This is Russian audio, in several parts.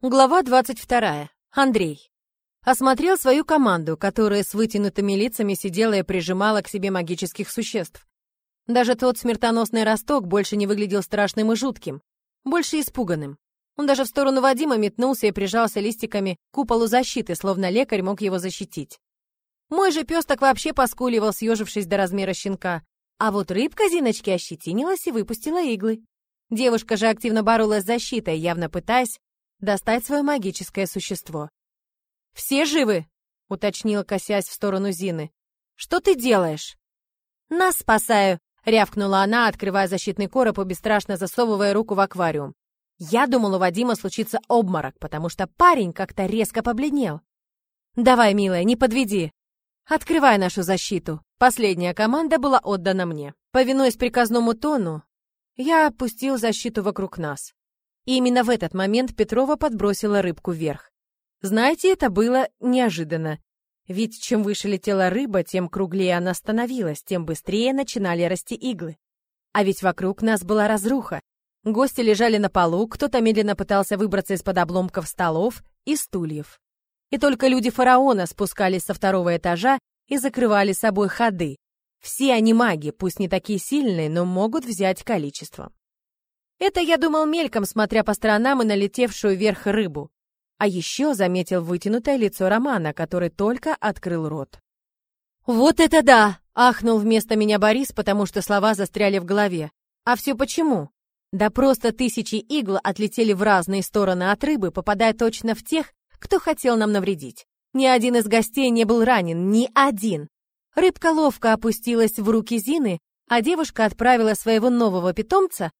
Глава 22. Андрей. Осмотрел свою команду, которая с вытянутыми лицами сидела и прижимала к себе магических существ. Даже тот смертоносный росток больше не выглядел страшным и жутким, больше испуганным. Он даже в сторону Вадима метнулся и прижался листиками к куполу защиты, словно лекарь мог его защитить. Мой же пес так вообще поскуливал, съежившись до размера щенка. А вот рыбка Зиночки ощетинилась и выпустила иглы. Девушка же активно боролась с защитой, явно пытаясь достать свое магическое существо. «Все живы?» — уточнила, косясь в сторону Зины. «Что ты делаешь?» «Нас спасаю!» — рявкнула она, открывая защитный короб и бесстрашно засовывая руку в аквариум. Я думала, у Вадима случится обморок, потому что парень как-то резко побледнел. «Давай, милая, не подведи. Открывай нашу защиту». Последняя команда была отдана мне. Повинуясь приказному тону, я опустил защиту вокруг нас. И именно в этот момент Петрова подбросила рыбку вверх. Знаете, это было неожиданно. Ведь чем выше летела рыба, тем круглее она становилась, тем быстрее начинали расти иглы. А ведь вокруг нас была разруха. Гости лежали на полу, кто-то медленно пытался выбраться из-под обломков столов и стульев. И только люди фараона спускались со второго этажа и закрывали собой ходы. Все они маги, пусть не такие сильные, но могут взять количеством. Это я думал мельком, смотря по сторонам и налетевшую вверх рыбу. А еще заметил вытянутое лицо Романа, который только открыл рот. «Вот это да!» — ахнул вместо меня Борис, потому что слова застряли в голове. «А все почему?» Да просто тысячи игл отлетели в разные стороны от рыбы, попадая точно в тех, кто хотел нам навредить. Ни один из гостей не был ранен, ни один. Рыбка ловко опустилась в руки Зины, а девушка отправила своего нового питомца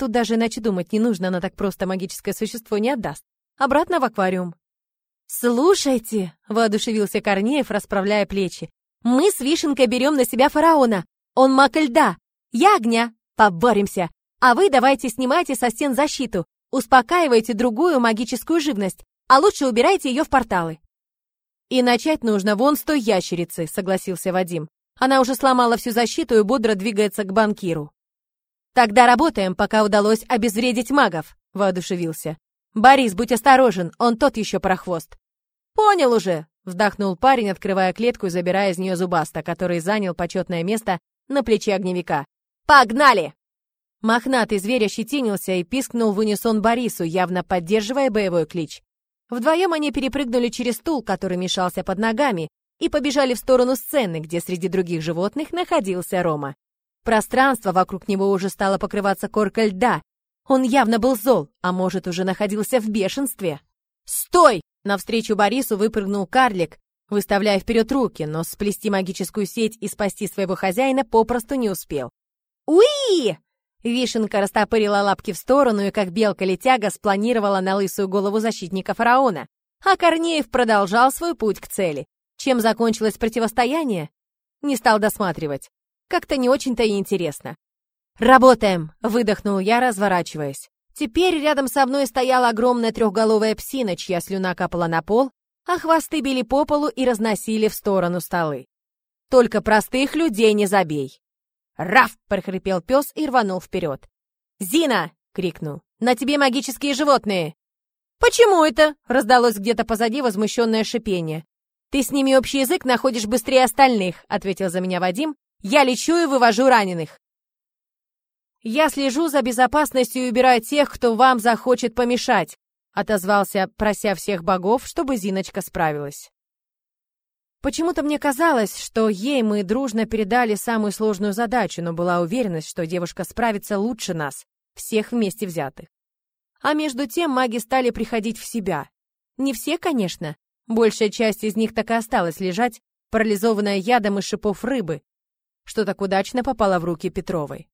Тут даже иначе думать не нужно, она так просто магическое существо не отдаст. Обратно в аквариум. «Слушайте», — воодушевился Корнеев, расправляя плечи, «мы с Вишенкой берем на себя фараона. Он маг льда. Я огня. Поборемся. А вы давайте снимайте со стен защиту. Успокаивайте другую магическую живность, а лучше убирайте ее в порталы». «И начать нужно вон с той ящерицы», — согласился Вадим. Она уже сломала всю защиту и бодро двигается к банкиру. «Тогда работаем, пока удалось обезвредить магов», — воодушевился. «Борис, будь осторожен, он тот еще прохвост». «Понял уже», — вздохнул парень, открывая клетку и забирая из нее зубаста, который занял почетное место на плече огневика. «Погнали!» Мохнатый зверь ощетинился и пискнул в унисон Борису, явно поддерживая боевой клич. Вдвоем они перепрыгнули через стул, который мешался под ногами, и побежали в сторону сцены, где среди других животных находился Рома. Пространство вокруг него уже стало покрываться коркой льда. Он явно был зол, а может, уже находился в бешенстве. «Стой!» — навстречу Борису выпрыгнул карлик, выставляя вперед руки, но сплести магическую сеть и спасти своего хозяина попросту не успел. «Уи!» Вишенка растопырила лапки в сторону и, как белка-летяга, спланировала на лысую голову защитника фараона. А Корнеев продолжал свой путь к цели. Чем закончилось противостояние? Не стал досматривать. Как-то не очень-то и интересно. «Работаем!» — выдохнул я, разворачиваясь. Теперь рядом со мной стояла огромная трехголовая псина, чья слюна капала на пол, а хвосты били по полу и разносили в сторону столы. «Только простых людей не забей!» «Раф!» — прохрипел пес и рванул вперед. «Зина!» — крикнул. «На тебе магические животные!» «Почему это?» — раздалось где-то позади возмущенное шипение. «Ты с ними общий язык находишь быстрее остальных», — ответил за меня Вадим я лечу и вывожу раненых. Я слежу за безопасностью и убираю тех, кто вам захочет помешать, отозвался, прося всех богов, чтобы Зиночка справилась. Почему-то мне казалось, что ей мы дружно передали самую сложную задачу, но была уверенность, что девушка справится лучше нас, всех вместе взятых. А между тем маги стали приходить в себя. Не все, конечно. Большая часть из них так и осталась лежать, парализованная ядом из шипов рыбы, что так удачно попало в руки Петровой.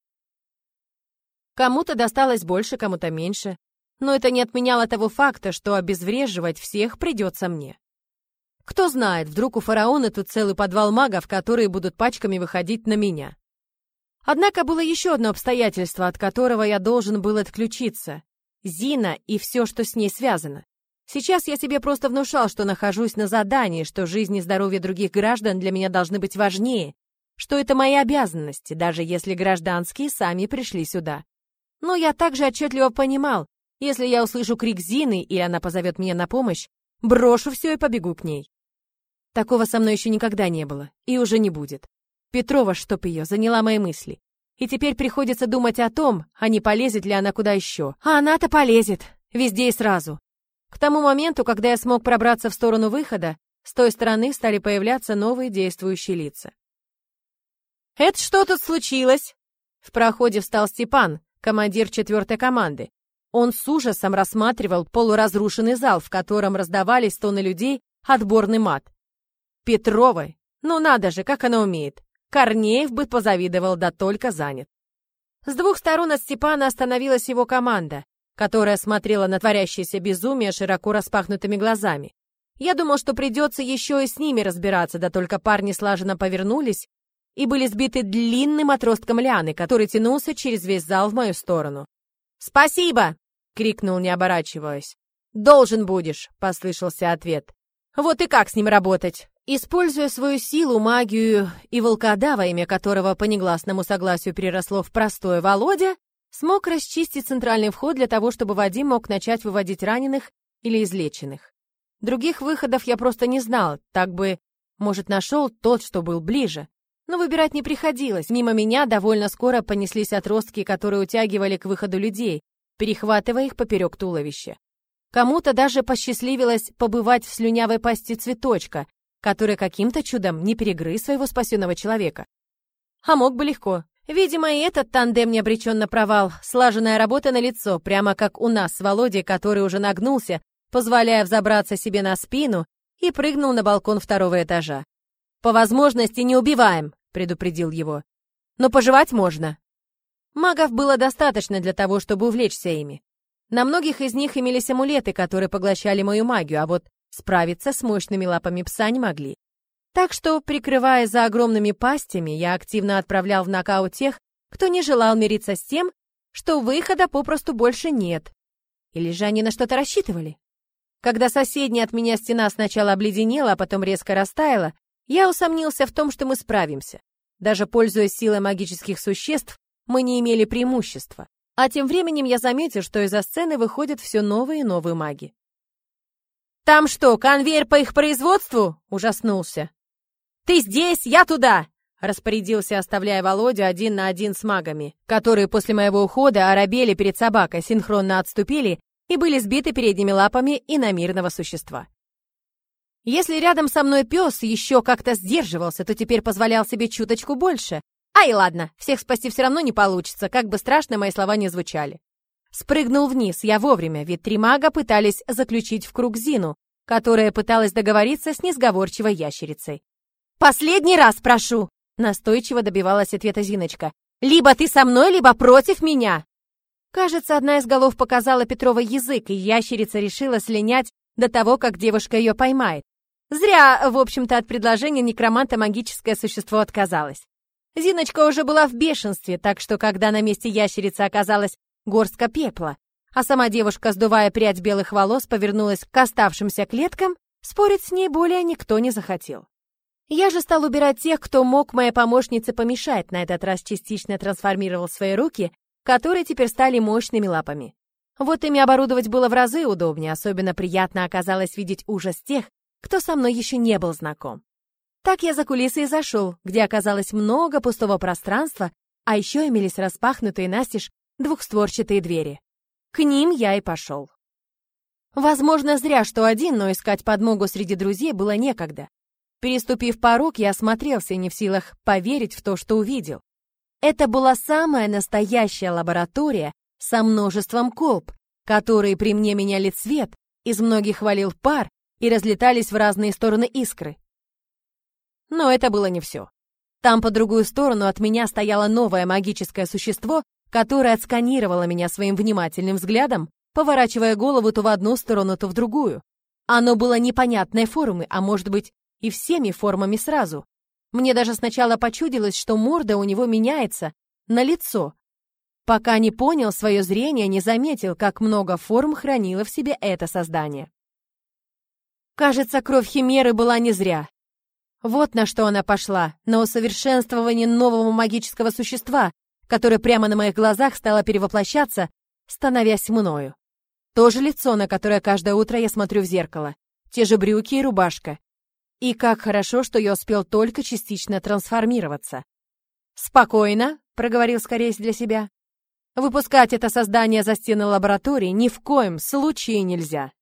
Кому-то досталось больше, кому-то меньше, но это не отменяло того факта, что обезвреживать всех придется мне. Кто знает, вдруг у фараона тут целый подвал магов, которые будут пачками выходить на меня. Однако было еще одно обстоятельство, от которого я должен был отключиться. Зина и все, что с ней связано. Сейчас я себе просто внушал, что нахожусь на задании, что жизнь и здоровье других граждан для меня должны быть важнее, что это мои обязанности, даже если гражданские сами пришли сюда. Но я также отчетливо понимал, Если я услышу крик Зины или она позовет меня на помощь, брошу все и побегу к ней. Такого со мной еще никогда не было и уже не будет. Петрова, чтоб ее, заняла мои мысли. И теперь приходится думать о том, а не полезет ли она куда еще. А она-то полезет, везде и сразу. К тому моменту, когда я смог пробраться в сторону выхода, с той стороны стали появляться новые действующие лица. «Это что тут случилось?» В проходе встал Степан, командир четвертой команды. Он с ужасом рассматривал полуразрушенный зал, в котором раздавались тоны людей, отборный мат. Петровой, ну надо же, как она умеет. Корнеев бы позавидовал, да только занят. С двух сторон от Степана остановилась его команда, которая смотрела на творящееся безумие широко распахнутыми глазами. Я думал, что придется еще и с ними разбираться, да только парни слаженно повернулись и были сбиты длинным отростком лианы, который тянулся через весь зал в мою сторону. «Спасибо!» — крикнул, не оборачиваясь. «Должен будешь!» — послышался ответ. «Вот и как с ним работать?» Используя свою силу, магию и волкодава, имя которого по негласному согласию переросло в простое Володя, смог расчистить центральный вход для того, чтобы Вадим мог начать выводить раненых или излеченных. Других выходов я просто не знал, так бы, может, нашел тот, что был ближе. Но выбирать не приходилось. Мимо меня довольно скоро понеслись отростки, которые утягивали к выходу людей, перехватывая их поперек туловища. Кому-то даже посчастливилось побывать в слюнявой пасти цветочка, который каким-то чудом не перегрыз своего спасенного человека. А мог бы легко. Видимо, и этот тандем не обречен на провал. Слаженная работа на лицо, прямо как у нас с Володей, который уже нагнулся, позволяя взобраться себе на спину и прыгнул на балкон второго этажа. «По возможности не убиваем», — предупредил его. «Но пожевать можно». Магов было достаточно для того, чтобы увлечься ими. На многих из них имелись амулеты, которые поглощали мою магию, а вот справиться с мощными лапами пса не могли. Так что, прикрывая за огромными пастями, я активно отправлял в нокаут тех, кто не желал мириться с тем, что выхода попросту больше нет. Или же они на что-то рассчитывали? Когда соседняя от меня стена сначала обледенела, а потом резко растаяла, я усомнился в том, что мы справимся. Даже пользуясь силой магических существ, мы не имели преимущества. А тем временем я заметил, что из-за сцены выходят все новые и новые маги. «Там что, конвейер по их производству?» — ужаснулся. «Ты здесь, я туда!» — распорядился, оставляя Володю один на один с магами, которые после моего ухода оробели перед собакой, синхронно отступили и были сбиты передними лапами иномирного существа. Если рядом со мной пес еще как-то сдерживался, то теперь позволял себе чуточку больше. Ай, ладно, всех спасти все равно не получится, как бы страшно мои слова не звучали. Спрыгнул вниз я вовремя, ведь три мага пытались заключить в круг Зину, которая пыталась договориться с несговорчивой ящерицей. «Последний раз прошу!» — настойчиво добивалась ответа Зиночка. «Либо ты со мной, либо против меня!» Кажется, одна из голов показала Петрова язык, и ящерица решила слинять до того, как девушка ее поймает. Зря, в общем-то, от предложения некроманта магическое существо отказалось. Зиночка уже была в бешенстве, так что, когда на месте ящерицы оказалась горстка пепла, а сама девушка, сдувая прядь белых волос, повернулась к оставшимся клеткам, спорить с ней более никто не захотел. Я же стал убирать тех, кто мог моей помощнице помешать, на этот раз частично трансформировал свои руки, которые теперь стали мощными лапами. Вот ими оборудовать было в разы удобнее, особенно приятно оказалось видеть ужас тех, кто со мной еще не был знаком. Так я за кулисы и зашел, где оказалось много пустого пространства, а еще имелись распахнутые настежь двухстворчатые двери. К ним я и пошел. Возможно, зря, что один, но искать подмогу среди друзей было некогда. Переступив порог, я осмотрелся, не в силах поверить в то, что увидел. Это была самая настоящая лаборатория со множеством колб, которые при мне меняли цвет, из многих валил пар, и разлетались в разные стороны искры. Но это было не все. Там по другую сторону от меня стояло новое магическое существо, которое отсканировало меня своим внимательным взглядом, поворачивая голову то в одну сторону, то в другую. Оно было непонятной формы, а может быть и всеми формами сразу. Мне даже сначала почудилось, что морда у него меняется на лицо, пока не понял свое зрение, не заметил, как много форм хранило в себе это создание. Кажется, кровь Химеры была не зря. Вот на что она пошла, на усовершенствование нового магического существа, которое прямо на моих глазах стало перевоплощаться, становясь мною. То же лицо, на которое каждое утро я смотрю в зеркало. Те же брюки и рубашка. И как хорошо, что я успел только частично трансформироваться. «Спокойно», — проговорил скорее для себя. «Выпускать это создание за стены лаборатории ни в коем случае нельзя.